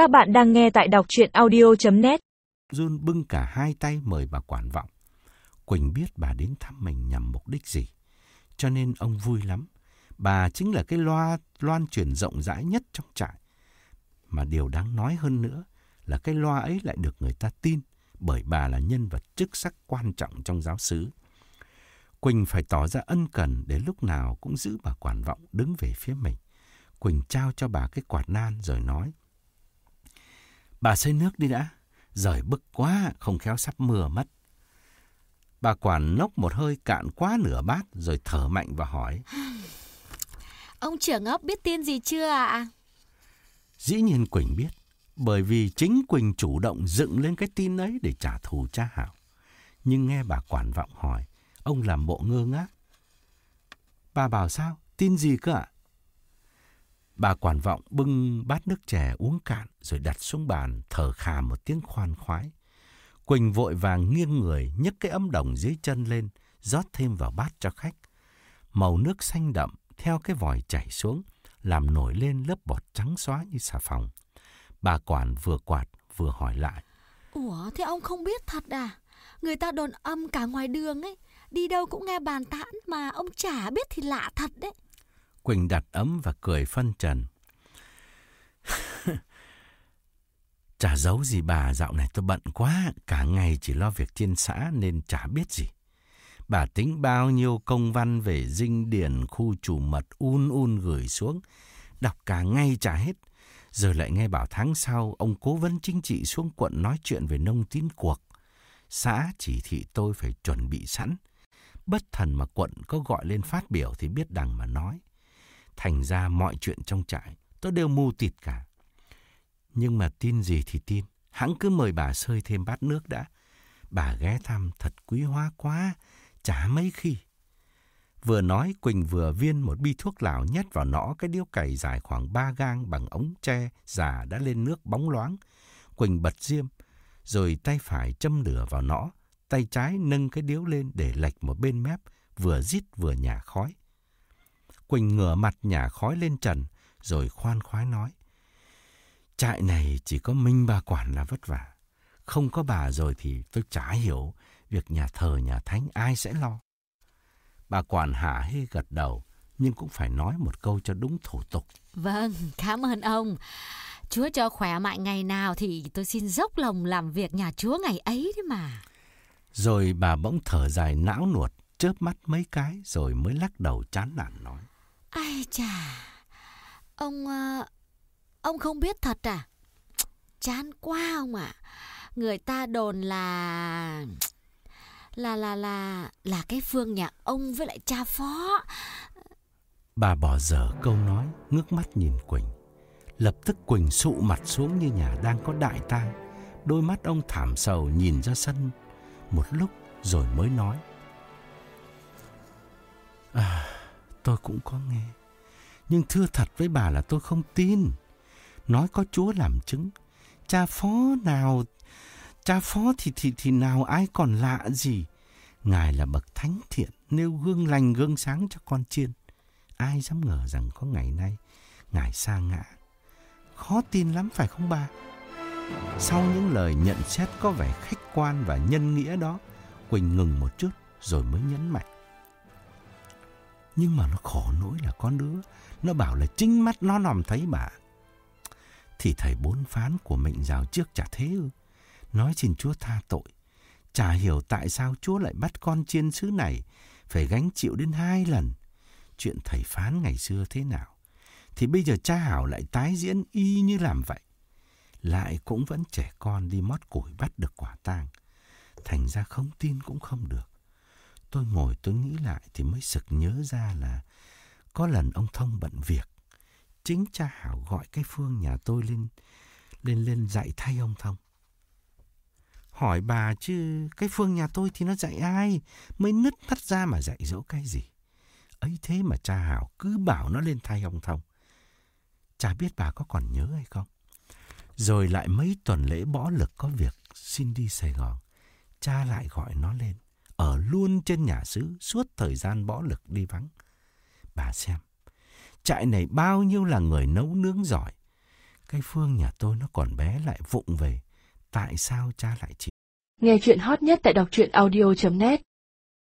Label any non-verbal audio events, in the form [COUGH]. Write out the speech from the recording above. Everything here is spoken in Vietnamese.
Các bạn đang nghe tại đọc chuyện audio.net Jun bưng cả hai tay mời bà quản vọng. Quỳnh biết bà đến thăm mình nhằm mục đích gì. Cho nên ông vui lắm. Bà chính là cái loa, loan truyền rộng rãi nhất trong trại. Mà điều đáng nói hơn nữa là cái loa ấy lại được người ta tin bởi bà là nhân vật chức sắc quan trọng trong giáo xứ. Quỳnh phải tỏ ra ân cần để lúc nào cũng giữ bà quản vọng đứng về phía mình. Quỳnh trao cho bà cái quạt nan rồi nói. Bà xây nước đi đã. Rời bức quá, không khéo sắp mưa mất. Bà quản nốc một hơi cạn quá nửa bát rồi thở mạnh và hỏi. [SIGHS] Ông trưởng ốc biết tin gì chưa ạ? Dĩ nhiên Quỳnh biết, bởi vì chính Quỳnh chủ động dựng lên cái tin ấy để trả thù cha Hảo. Nhưng nghe bà quản vọng hỏi, ông làm bộ ngơ ngác. Bà bảo sao? Tin gì cơ ạ? Bà quản vọng bưng bát nước chè uống cạn rồi đặt xuống bàn thở khà một tiếng khoan khoái. Quỳnh vội vàng nghiêng người nhấc cái ấm đồng dưới chân lên, rót thêm vào bát cho khách. Màu nước xanh đậm theo cái vòi chảy xuống, làm nổi lên lớp bọt trắng xóa như xà phòng. Bà quản vừa quạt vừa hỏi lại. Ủa, thế ông không biết thật à? Người ta đồn âm cả ngoài đường ấy. Đi đâu cũng nghe bàn tán mà ông chả biết thì lạ thật đấy. Quỳnh đặt ấm và cười phân trần. [LAUGHS] chả giấu gì bà, dạo này tôi bận quá, cả ngày chỉ lo việc trên xã nên chả biết gì. Bà tính bao nhiêu công văn về dinh điển khu chủ mật un un gửi xuống, đọc cả ngay chả hết. Giờ lại nghe bảo tháng sau ông cố vấn chính trị xuống quận nói chuyện về nông tín cuộc. Xã chỉ thị tôi phải chuẩn bị sẵn. Bất thần mà quận có gọi lên phát biểu thì biết đằng mà nói. Thành ra mọi chuyện trong trại tôi đều mù tịt cả. Nhưng mà tin gì thì tin, hắn cứ mời bà sơi thêm bát nước đã. Bà ghé thăm thật quý hóa quá, chả mấy khi. Vừa nói Quỳnh vừa viên một bi thuốc lào nhét vào nõ cái điếu cày dài khoảng ba gang bằng ống tre già đã lên nước bóng loáng. Quỳnh bật diêm, rồi tay phải châm lửa vào nõ, tay trái nâng cái điếu lên để lệch một bên mép, vừa rít vừa nhả khói. Quỳnh ngửa mặt nhả khói lên trần, rồi khoan khoái nói. Trại này chỉ có Minh bà quản là vất vả. Không có bà rồi thì tôi chả hiểu việc nhà thờ nhà thánh ai sẽ lo. Bà quản hả hê gật đầu, nhưng cũng phải nói một câu cho đúng thủ tục. Vâng, cảm ơn ông. Chúa cho khỏe mạnh ngày nào thì tôi xin dốc lòng làm việc nhà Chúa ngày ấy đấy mà. Rồi bà bỗng thở dài não nuột, chớp mắt mấy cái rồi mới lắc đầu chán nản nói. Ai chà, ông... Ờ, ông không biết thật à? Chán quá ông ạ. À. Người ta đồn là... Là là là là cái phương nhà ông với lại cha phó. Bà bỏ dở câu nói, ngước mắt nhìn Quỳnh. Lập tức Quỳnh sụ mặt xuống như nhà đang có đại tang. Đôi mắt ông thảm sầu nhìn ra sân một lúc rồi mới nói. À, tôi cũng có nghe. Nhưng thưa thật với bà là tôi không tin. Nói có Chúa làm chứng. Cha phó nào... Cha phó thì thì thì nào ai còn lạ gì. Ngài là bậc thánh thiện, nêu gương lành gương sáng cho con chiên. Ai dám ngờ rằng có ngày nay, Ngài xa ngã. Khó tin lắm phải không bà? Sau những lời nhận xét có vẻ khách quan và nhân nghĩa đó, Quỳnh ngừng một chút rồi mới nhấn mạnh. Nhưng mà nó khổ nỗi là con đứa, nó bảo là chính mắt nó nòm thấy bà. Thì thầy bốn phán của mệnh rào trước chả thế ư. Nói xin Chúa tha tội. Chả hiểu tại sao Chúa lại bắt con chiên sứ này phải gánh chịu đến hai lần. Chuyện thầy phán ngày xưa thế nào. Thì bây giờ cha Hảo lại tái diễn y như làm vậy. Lại cũng vẫn trẻ con đi mót củi bắt được quả tang. Thành ra không tin cũng không được. Tôi ngồi tôi nghĩ lại thì mới sực nhớ ra là có lần ông Thông bận việc. Chính cha Hảo gọi cái Phương nhà tôi lên lên lên dạy thay ông Thông. Hỏi bà chứ, cái Phương nhà tôi thì nó dạy ai? Mới nứt thắt ra mà dạy dỗ cái gì? ấy thế mà cha Hảo cứ bảo nó lên thay ông Thông. Chả biết bà có còn nhớ hay không? Rồi lại mấy tuần lễ bỏ lực có việc, xin đi Sài Gòn. Cha lại gọi nó lên. Ở luôn trên nhà xứ suốt thời gian bỏ lực đi vắng. Bà xem. Trại này bao nhiêu là người nấu nướng giỏi. Cái Phương nhà tôi nó còn bé lại vụng về. Tại sao cha lại chịu? Nghe chuyện hot nhất tại đọc truyện audio.net